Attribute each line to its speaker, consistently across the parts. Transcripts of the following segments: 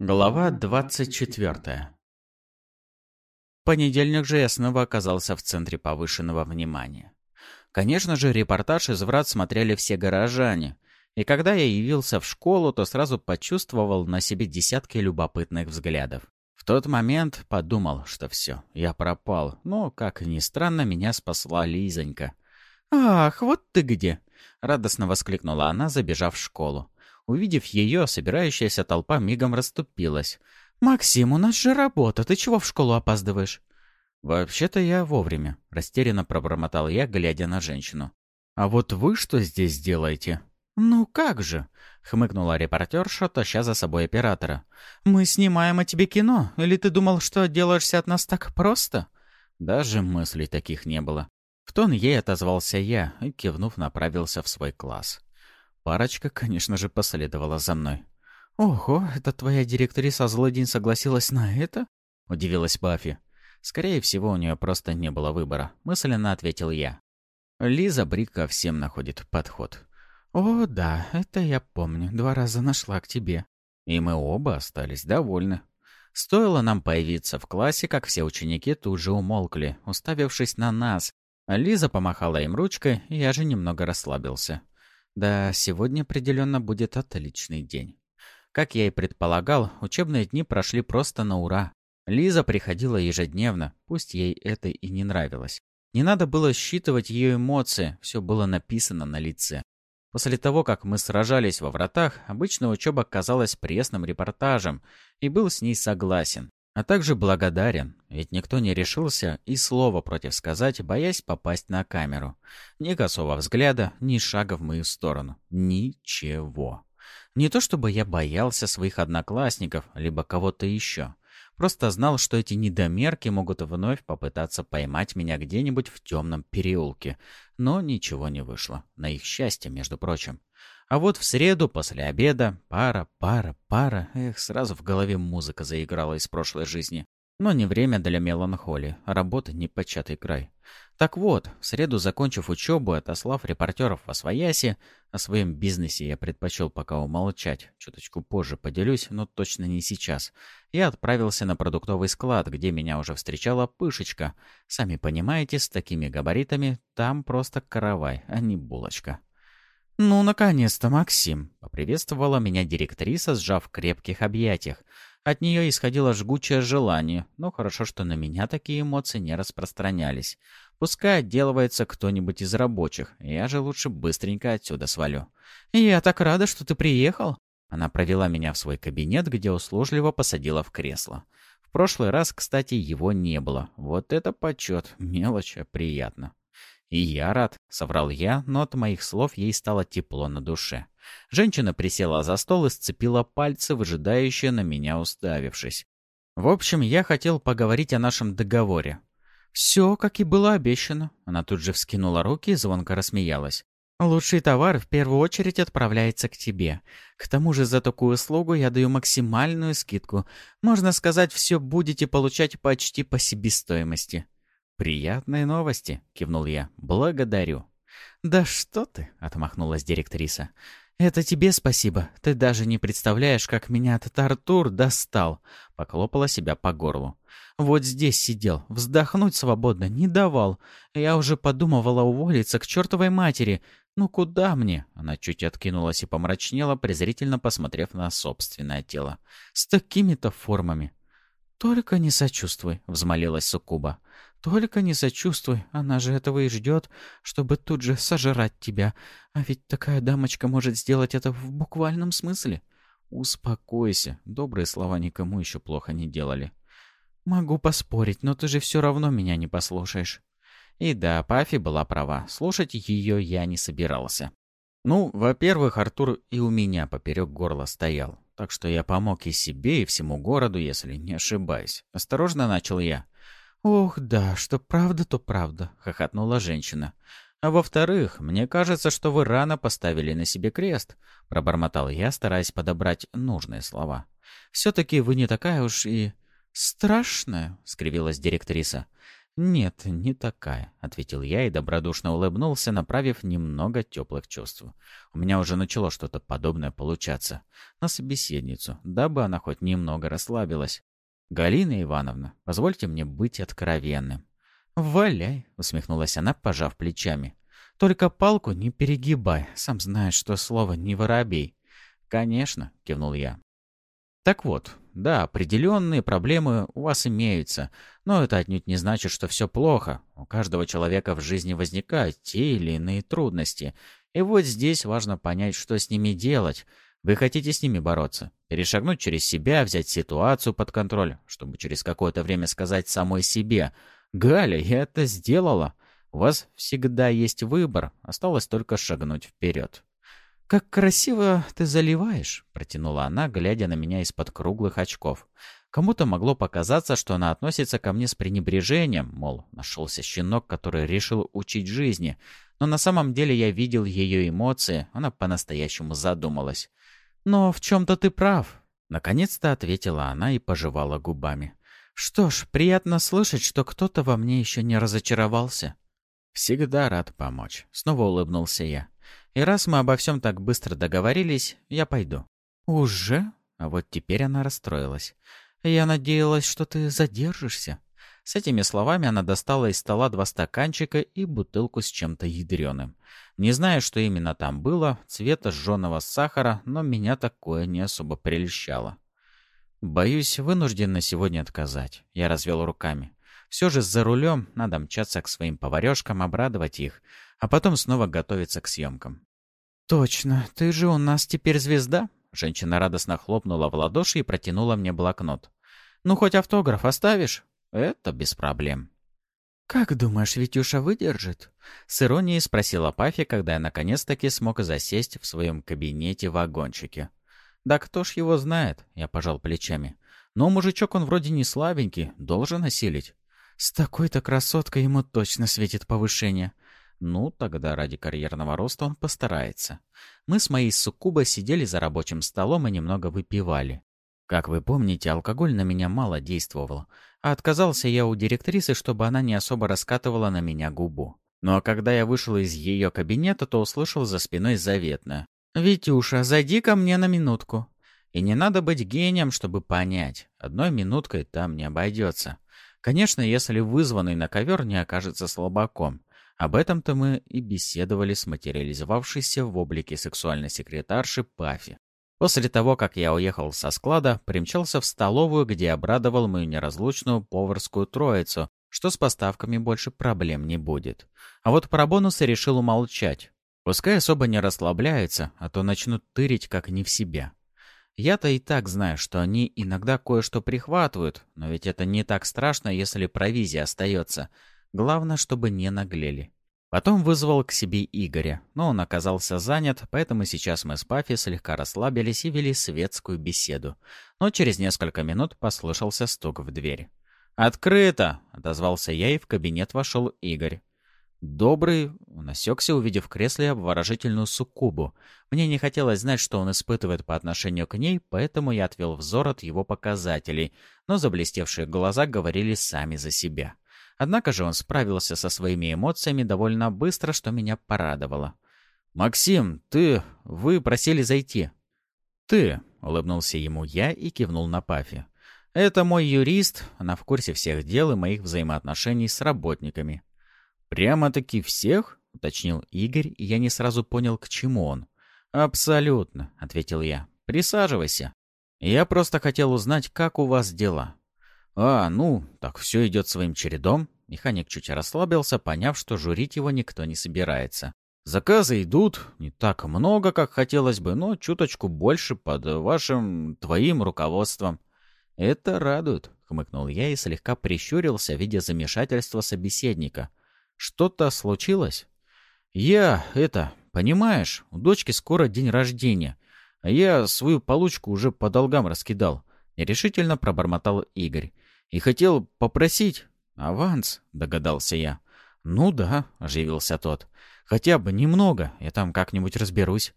Speaker 1: Глава 24 понедельник же я снова оказался в центре повышенного внимания. Конечно же, репортаж из врат смотрели все горожане, и когда я явился в школу, то сразу почувствовал на себе десятки любопытных взглядов. В тот момент подумал, что все, я пропал, но, как ни странно, меня спасла Лизонька. «Ах, вот ты где!» — радостно воскликнула она, забежав в школу. Увидев ее, собирающаяся толпа мигом расступилась. «Максим, у нас же работа, ты чего в школу опаздываешь?» «Вообще-то я вовремя», — растерянно пробормотал я, глядя на женщину. «А вот вы что здесь делаете?» «Ну как же?» — хмыкнула репортерша, таща за собой оператора. «Мы снимаем о тебе кино. Или ты думал, что отделаешься от нас так просто?» Даже мыслей таких не было. В тон ей отозвался я и, кивнув, направился в свой класс. Парочка, конечно же, последовала за мной. «Ого, это твоя директриса злой день согласилась на это?» — удивилась Баффи. «Скорее всего, у нее просто не было выбора», — мысленно ответил я. Лиза Брика всем находит подход. «О, да, это я помню. Два раза нашла к тебе». И мы оба остались довольны. Стоило нам появиться в классе, как все ученики тут же умолкли, уставившись на нас. Лиза помахала им ручкой, и я же немного расслабился. Да, сегодня определенно будет отличный день. Как я и предполагал, учебные дни прошли просто на ура. Лиза приходила ежедневно, пусть ей это и не нравилось. Не надо было считывать ее эмоции, все было написано на лице. После того, как мы сражались во вратах, обычно учеба казалась пресным репортажем, и был с ней согласен а также благодарен, ведь никто не решился и слова против сказать, боясь попасть на камеру. Ни косого взгляда, ни шага в мою сторону. Ничего. Не то чтобы я боялся своих одноклассников, либо кого-то еще. Просто знал, что эти недомерки могут вновь попытаться поймать меня где-нибудь в темном переулке. Но ничего не вышло. На их счастье, между прочим. А вот в среду после обеда пара, пара, пара. Эх, сразу в голове музыка заиграла из прошлой жизни. Но не время для меланхолии, а работа не початый край. Так вот, в среду, закончив учебу, отослав репортеров во свояси, о своем бизнесе я предпочел пока умолчать, чуточку позже поделюсь, но точно не сейчас, я отправился на продуктовый склад, где меня уже встречала Пышечка. Сами понимаете, с такими габаритами там просто каравай, а не булочка. «Ну, наконец-то, Максим!» — поприветствовала меня директриса, сжав в крепких объятиях. От нее исходило жгучее желание, но хорошо, что на меня такие эмоции не распространялись. Пускай отделывается кто-нибудь из рабочих, я же лучше быстренько отсюда свалю. «Я так рада, что ты приехал!» Она провела меня в свой кабинет, где услужливо посадила в кресло. В прошлый раз, кстати, его не было. Вот это почет, мелочь, а приятно. «И я рад», — соврал я, но от моих слов ей стало тепло на душе. Женщина присела за стол и сцепила пальцы, выжидающие на меня уставившись. «В общем, я хотел поговорить о нашем договоре». «Все, как и было обещано». Она тут же вскинула руки и звонко рассмеялась. «Лучший товар в первую очередь отправляется к тебе. К тому же за такую услугу я даю максимальную скидку. Можно сказать, все будете получать почти по себестоимости». «Приятные новости», — кивнул я. «Благодарю». «Да что ты», — отмахнулась директриса. «Это тебе спасибо. Ты даже не представляешь, как меня этот Артур достал», — поклопала себя по горлу. «Вот здесь сидел, вздохнуть свободно не давал. Я уже подумывала уволиться к чертовой матери. Ну куда мне?» Она чуть откинулась и помрачнела, презрительно посмотрев на собственное тело. «С такими-то формами». «Только не сочувствуй», — взмолилась Суккуба. Только не сочувствуй, она же этого и ждет, чтобы тут же сожрать тебя. А ведь такая дамочка может сделать это в буквальном смысле. Успокойся, добрые слова никому еще плохо не делали. Могу поспорить, но ты же все равно меня не послушаешь. И да, Пафи была права, слушать ее я не собирался. Ну, во-первых, Артур и у меня поперек горла стоял, так что я помог и себе, и всему городу, если не ошибаюсь. Осторожно начал я. «Ох, да, что правда, то правда», — хохотнула женщина. «А во-вторых, мне кажется, что вы рано поставили на себе крест», — пробормотал я, стараясь подобрать нужные слова. «Все-таки вы не такая уж и...» «Страшная», — скривилась директриса. «Нет, не такая», — ответил я и добродушно улыбнулся, направив немного теплых чувств. У меня уже начало что-то подобное получаться. На собеседницу, дабы она хоть немного расслабилась. «Галина Ивановна, позвольте мне быть откровенным». «Валяй», — усмехнулась она, пожав плечами. «Только палку не перегибай, сам знаешь, что слово «не воробей». «Конечно», — кивнул я. Так вот, да, определенные проблемы у вас имеются, но это отнюдь не значит, что все плохо. У каждого человека в жизни возникают те или иные трудности. И вот здесь важно понять, что с ними делать. Вы хотите с ними бороться, перешагнуть через себя, взять ситуацию под контроль, чтобы через какое-то время сказать самой себе «Галя, я это сделала». У вас всегда есть выбор, осталось только шагнуть вперед. «Как красиво ты заливаешь!» — протянула она, глядя на меня из-под круглых очков. Кому-то могло показаться, что она относится ко мне с пренебрежением, мол, нашелся щенок, который решил учить жизни. Но на самом деле я видел ее эмоции, она по-настоящему задумалась. «Но в чем-то ты прав», — наконец-то ответила она и пожевала губами. «Что ж, приятно слышать, что кто-то во мне еще не разочаровался». «Всегда рад помочь», — снова улыбнулся я. И раз мы обо всем так быстро договорились, я пойду». «Уже?» А вот теперь она расстроилась. «Я надеялась, что ты задержишься». С этими словами она достала из стола два стаканчика и бутылку с чем-то ядреным. Не знаю, что именно там было, цвета сжженного сахара, но меня такое не особо прельщало. «Боюсь, вынужден на сегодня отказать», — я развел руками. «Все же за рулем надо мчаться к своим поварешкам, обрадовать их, а потом снова готовиться к съемкам. «Точно, ты же у нас теперь звезда?» Женщина радостно хлопнула в ладоши и протянула мне блокнот. «Ну, хоть автограф оставишь?» «Это без проблем». «Как думаешь, Витюша выдержит?» С иронией спросила Пафи, когда я наконец-таки смог засесть в своем кабинете-вагончике. «Да кто ж его знает?» — я пожал плечами. «Но мужичок он вроде не слабенький, должен осилить». «С такой-то красоткой ему точно светит повышение. Ну, тогда ради карьерного роста он постарается. Мы с моей суккубой сидели за рабочим столом и немного выпивали. Как вы помните, алкоголь на меня мало действовал, а отказался я у директрисы, чтобы она не особо раскатывала на меня губу. Ну а когда я вышел из ее кабинета, то услышал за спиной заветное. «Витюша, зайди ко мне на минутку». И не надо быть гением, чтобы понять, одной минуткой там не обойдется. Конечно, если вызванный на ковер не окажется слабаком. Об этом-то мы и беседовали с материализовавшейся в облике сексуальной секретарши Пафи. После того, как я уехал со склада, примчался в столовую, где обрадовал мою неразлучную поварскую троицу, что с поставками больше проблем не будет. А вот про бонусы решил умолчать. Пускай особо не расслабляются, а то начнут тырить как не в себя. Я-то и так знаю, что они иногда кое-что прихватывают, но ведь это не так страшно, если провизия остается — Главное, чтобы не наглели. Потом вызвал к себе Игоря, но он оказался занят, поэтому сейчас мы с Пафи слегка расслабились и вели светскую беседу. Но через несколько минут послышался стук в дверь. «Открыто!» — отозвался я, и в кабинет вошел Игорь. «Добрый...» — он осекся, увидев в кресле обворожительную суккубу. Мне не хотелось знать, что он испытывает по отношению к ней, поэтому я отвел взор от его показателей, но заблестевшие глаза говорили сами за себя. Однако же он справился со своими эмоциями довольно быстро, что меня порадовало. «Максим, ты... Вы просили зайти». «Ты...» — улыбнулся ему я и кивнул на Пафи. «Это мой юрист, она в курсе всех дел и моих взаимоотношений с работниками». «Прямо-таки всех?» — уточнил Игорь, и я не сразу понял, к чему он. «Абсолютно», — ответил я. «Присаживайся. Я просто хотел узнать, как у вас дела. «А, ну, так все идет своим чередом». Механик чуть расслабился, поняв, что журить его никто не собирается. «Заказы идут, не так много, как хотелось бы, но чуточку больше под вашим, твоим руководством». «Это радует», — хмыкнул я и слегка прищурился, видя замешательство собеседника. «Что-то случилось?» «Я, это, понимаешь, у дочки скоро день рождения, а я свою получку уже по долгам раскидал», — нерешительно пробормотал Игорь. И хотел попросить аванс, догадался я. Ну да, оживился тот. Хотя бы немного, я там как-нибудь разберусь.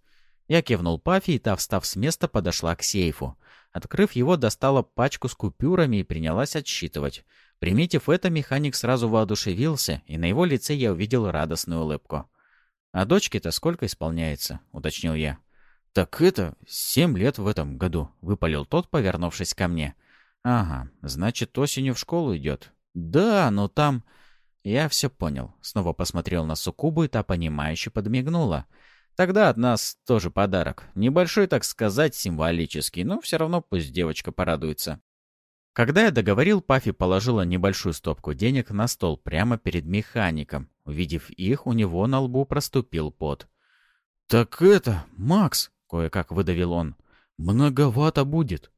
Speaker 1: Я кивнул Пафи, и та, встав с места, подошла к сейфу. Открыв его, достала пачку с купюрами и принялась отсчитывать. Приметив это, механик сразу воодушевился, и на его лице я увидел радостную улыбку. «А дочке-то сколько исполняется?» — уточнил я. «Так это семь лет в этом году», — выпалил тот, повернувшись ко мне. «Ага, значит, осенью в школу идет». «Да, но там...» Я все понял. Снова посмотрел на Сукубу, и та, понимающе подмигнула. «Тогда от нас тоже подарок. Небольшой, так сказать, символический, но все равно пусть девочка порадуется». Когда я договорил, Пафи положила небольшую стопку денег на стол прямо перед механиком. Увидев их, у него на лбу проступил пот. «Так это, Макс!» — кое-как выдавил он. «Многовато будет».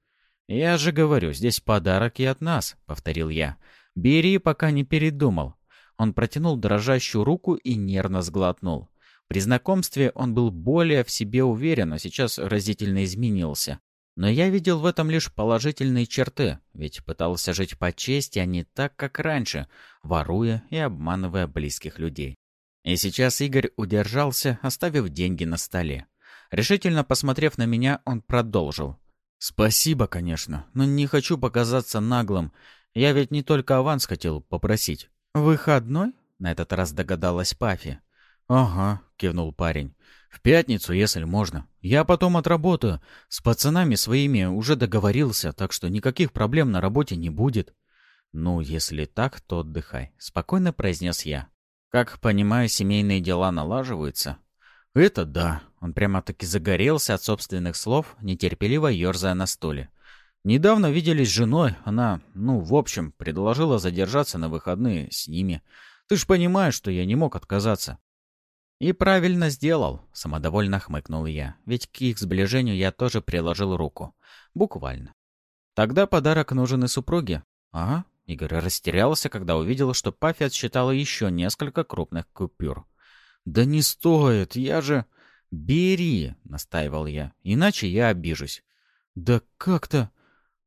Speaker 1: «Я же говорю, здесь подарок и от нас», — повторил я. «Бери, пока не передумал». Он протянул дрожащую руку и нервно сглотнул. При знакомстве он был более в себе уверен, а сейчас разительно изменился. Но я видел в этом лишь положительные черты, ведь пытался жить по чести, а не так, как раньше, воруя и обманывая близких людей. И сейчас Игорь удержался, оставив деньги на столе. Решительно посмотрев на меня, он продолжил. «Спасибо, конечно, но не хочу показаться наглым. Я ведь не только аванс хотел попросить». «Выходной?» — на этот раз догадалась Пафи. «Ага», — кивнул парень. «В пятницу, если можно. Я потом отработаю. С пацанами своими уже договорился, так что никаких проблем на работе не будет». «Ну, если так, то отдыхай», — спокойно произнес я. «Как понимаю, семейные дела налаживаются?» «Это да». Он прямо-таки загорелся от собственных слов, нетерпеливо ерзая на стуле. «Недавно виделись с женой. Она, ну, в общем, предложила задержаться на выходные с ними. Ты ж понимаешь, что я не мог отказаться. «И правильно сделал», — самодовольно хмыкнул я. «Ведь к их сближению я тоже приложил руку. Буквально. Тогда подарок нужен и супруге». «А?» — Игорь растерялся, когда увидел, что Пафи отсчитала еще несколько крупных купюр. «Да не стоит, я же...» «Бери», — настаивал я, — «иначе я обижусь». «Да как-то...»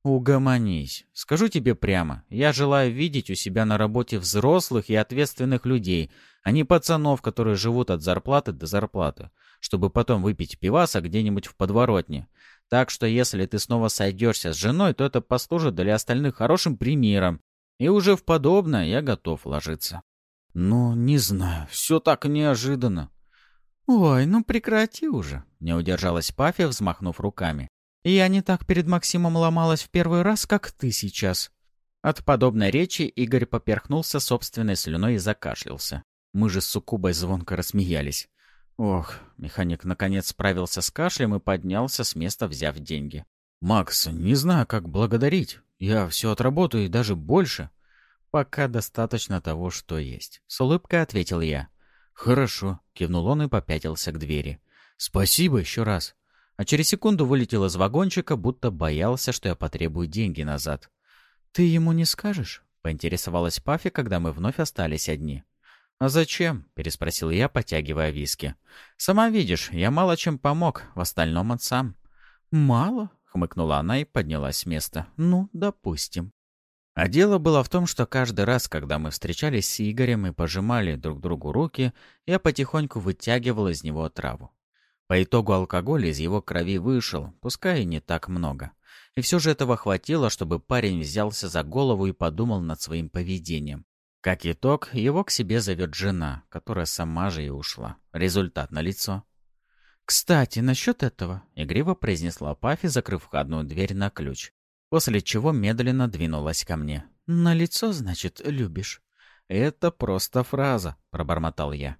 Speaker 1: «Угомонись. Скажу тебе прямо, я желаю видеть у себя на работе взрослых и ответственных людей, а не пацанов, которые живут от зарплаты до зарплаты, чтобы потом выпить пиваса где-нибудь в подворотне. Так что если ты снова сойдешься с женой, то это послужит для остальных хорошим примером. И уже в подобное я готов ложиться». «Ну, не знаю, все так неожиданно». «Ой, ну прекрати уже», — не удержалась Пафи, взмахнув руками. Я не так перед Максимом ломалась в первый раз, как ты сейчас». От подобной речи Игорь поперхнулся собственной слюной и закашлялся. Мы же с Сукубой звонко рассмеялись. Ох, механик наконец справился с кашлем и поднялся с места, взяв деньги. «Макс, не знаю, как благодарить. Я все отработаю и даже больше». «Пока достаточно того, что есть», — с улыбкой ответил я. «Хорошо», — кивнул он и попятился к двери. «Спасибо еще раз» а через секунду вылетел из вагончика, будто боялся, что я потребую деньги назад. «Ты ему не скажешь?» — поинтересовалась Пафи, когда мы вновь остались одни. «А зачем?» — переспросил я, потягивая виски. «Сама видишь, я мало чем помог, в остальном он сам». «Мало?» — хмыкнула она и поднялась с места. «Ну, допустим». А дело было в том, что каждый раз, когда мы встречались с Игорем и пожимали друг другу руки, я потихоньку вытягивал из него траву. По итогу алкоголь из его крови вышел, пускай и не так много. И все же этого хватило, чтобы парень взялся за голову и подумал над своим поведением. Как итог, его к себе зовет жена, которая сама же и ушла. Результат налицо. «Кстати, насчет этого», — игриво произнесла Пафи, закрыв входную дверь на ключ, после чего медленно двинулась ко мне. «На лицо, значит, любишь?» «Это просто фраза», — пробормотал я.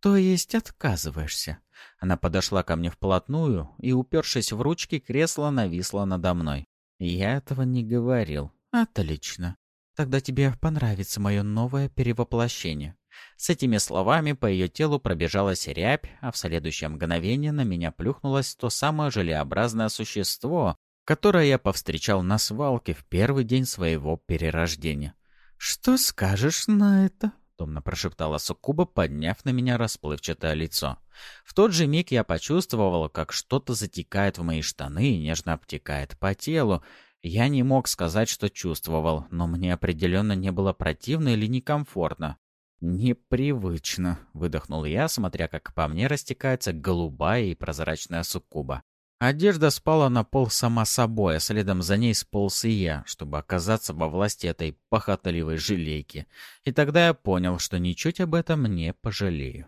Speaker 1: «То есть отказываешься?» Она подошла ко мне вплотную и, упершись в ручки, кресло нависло надо мной. «Я этого не говорил». «Отлично. Тогда тебе понравится мое новое перевоплощение». С этими словами по ее телу пробежалась рябь, а в следующее мгновение на меня плюхнулось то самое желеобразное существо, которое я повстречал на свалке в первый день своего перерождения. «Что скажешь на это?» томно прошептала Суккуба, подняв на меня расплывчатое лицо. В тот же миг я почувствовала, как что-то затекает в мои штаны и нежно обтекает по телу. Я не мог сказать, что чувствовал, но мне определенно не было противно или некомфортно. «Непривычно», — выдохнул я, смотря как по мне растекается голубая и прозрачная суккуба. Одежда спала на пол сама собой, а следом за ней сполз и я, чтобы оказаться во власти этой похотливой желейки. И тогда я понял, что ничуть об этом не пожалею.